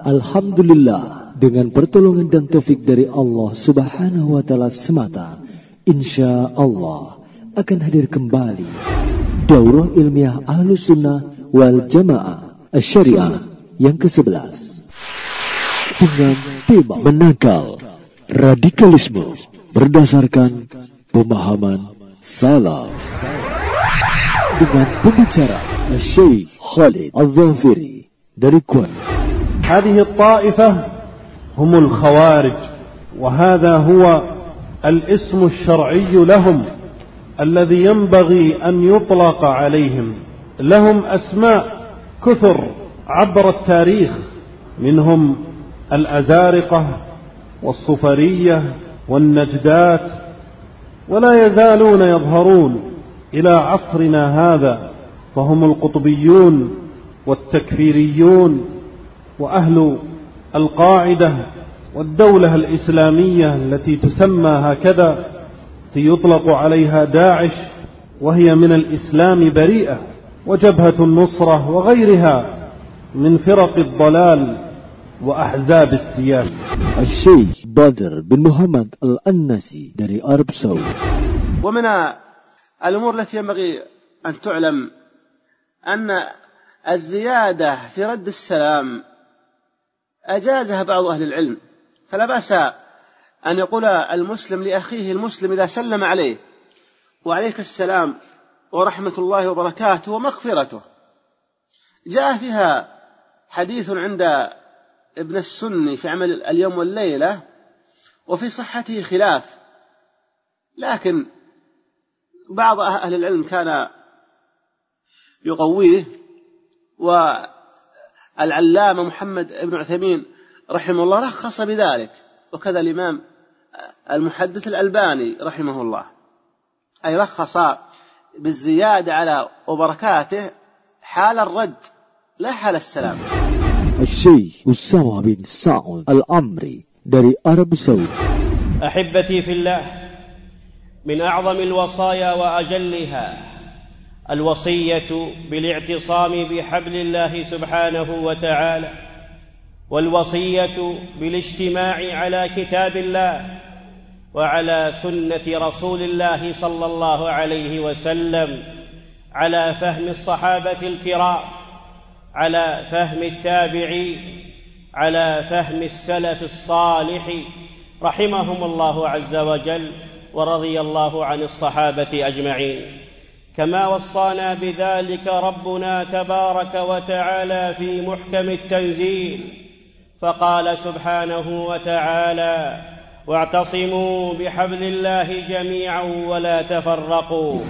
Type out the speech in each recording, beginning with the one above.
Alhamdulillah dengan pertolongan dan taufik dari Allah Subhanahu wa taala semata insya Allah akan hadir kembali Daurah Ilmiah Ahlus Sunnah wal Jamaah Syariah yang ke-11 dengan tema menangkal radikalisme berdasarkan pemahaman salaf. Dengan pembicara Syekh Khalid Al-Dhafiri dari Kuala هذه الطائفة هم الخوارج وهذا هو الاسم الشرعي لهم الذي ينبغي أن يطلق عليهم. لهم أسماء كثر عبر التاريخ منهم الأزارقة والصفرية والنجدات ولا يزالون يظهرون إلى عصرنا هذا فهم القطبيون والتكفيريون وأهل القاعدة والدولة الإسلامية التي تسمى هكذا يطلق عليها داعش وهي من الإسلام بريئة وجبهة النصرة وغيرها من فرق الضلال وأحزاب السياسة. الشيخ بدر بن محمد الأنسي dari Arab Saudi ومن الأمور التي ينبغي أن تعلم أن الزيادة في رد السلام أجازها بعض أهل العلم. فلا بأس أن يقول المسلم لأخيه المسلم إذا سلم عليه وعليك السلام ورحمة الله وبركاته ومغفرته. جاء فيها حديث عند ابن السني في عمل اليوم والليلة وفي صحته خلاف. لكن بعض أهل العلم كان يقويه و العلامة محمد بن عثيمين رحمه الله رخص بذلك. وكذا الإمام المحدث الألباني رحمه الله. أي رخص بالزيادة على وبركاته حال الرد لا حال السلام. الشيخ أسامة بن سعود الأمري dari Arab Saudi أحبتي في الله من أعظم الوصايا وأجلها الوصية بالاعتصام بحبل الله سبحانه وتعالى والوصية بالاجتماع على كتاب الله وعلى سنة رسول الله صلى الله عليه وسلم على فهم الصحابة الكرام على فهم التابعين على فهم السلف الصالح رحمهم الله عز وجل ورضي الله عن الصحابة أجمعين. كما وصانا بذلك ربنا تبارك وتعالى في محكم التنزيل فقال سبحانه وتعالى واعتصموا بحبل الله جميعا ولا تفرقوا.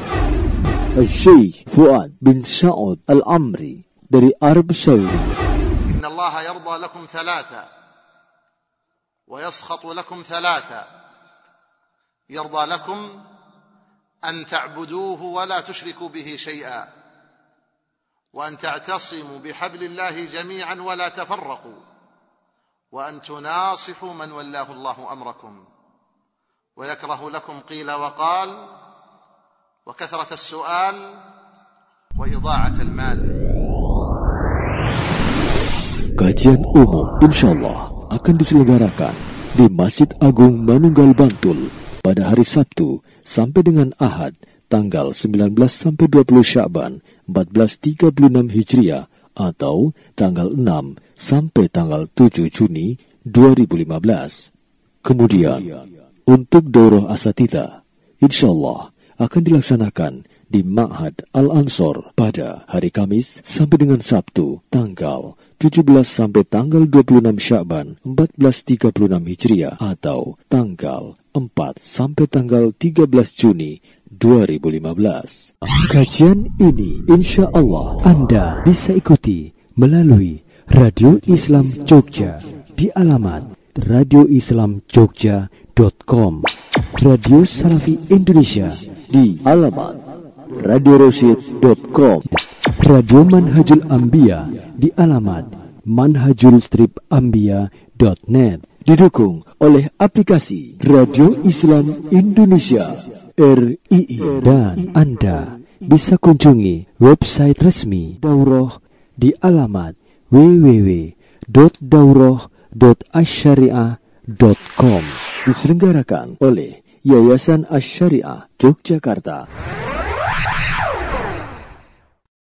الشيخ فؤاد بن سعود الأمري dari Arab Saudi إن الله يرضى لكم ثلاثة ويسخط لكم ثلاثة يرضى لكم أن تعبدوه ولا تشركوا به شيئا وأن تعتصموا بحبل الله جميعا ولا تفرقوا وأن تناصحوا من ولاه الله أمركم ويكره لكم قيل وقال وكثرة السؤال وإضاعة المال. Kajian umum insya Allah akan diselenggarakan di Masjid Agung Manunggal Bantul pada hari Sabtu sampai dengan Ahad tanggal 19 sampai 20 Sya'ban 1436 Hijriah atau tanggal 6 sampai tanggal 7 Juni 2015. Kemudian untuk Doroh Asatita insyaallah akan dilaksanakan di Ma'had Al-Ansor pada hari Kamis sampai dengan Sabtu tanggal 17 sampai tanggal 26 Syakban 1436 Hijriah atau tanggal 4 sampai tanggal 13 Juni 2015. Kajian ini insya Allah Anda bisa ikuti melalui Radio Islam Jogja di alamat radioislamjogja.com Radio Salafi Indonesia di alamat radiorosyid.com Radio Manhajul Ambia di alamat manhajulstripambia.net didukung oleh aplikasi Radio Islam Indonesia RII dan Anda bisa kunjungi website resmi Daurah di alamat www www.daurah.asyariah.com diselenggarakan oleh Yayasan Asyariah Yogyakarta.